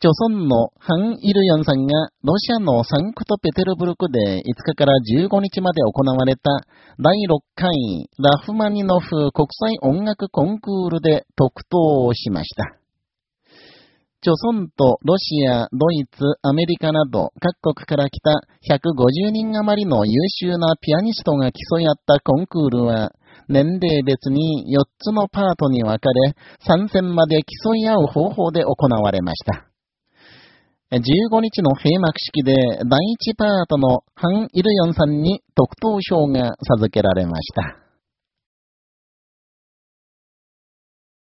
朝鮮のハン・イルヨンさんがロシアのサンクトペテルブルクで5日から15日まで行われた第6回ラフマニノフ国際音楽コンクールで特等をしました。朝鮮とロシア、ドイツ、アメリカなど各国から来た150人余りの優秀なピアニストが競い合ったコンクールは、年齢別に4つのパートに分かれ、参戦まで競い合う方法で行われました。15日の閉幕式で第1パートのハン・イルヨンさんに特等賞が授けられました。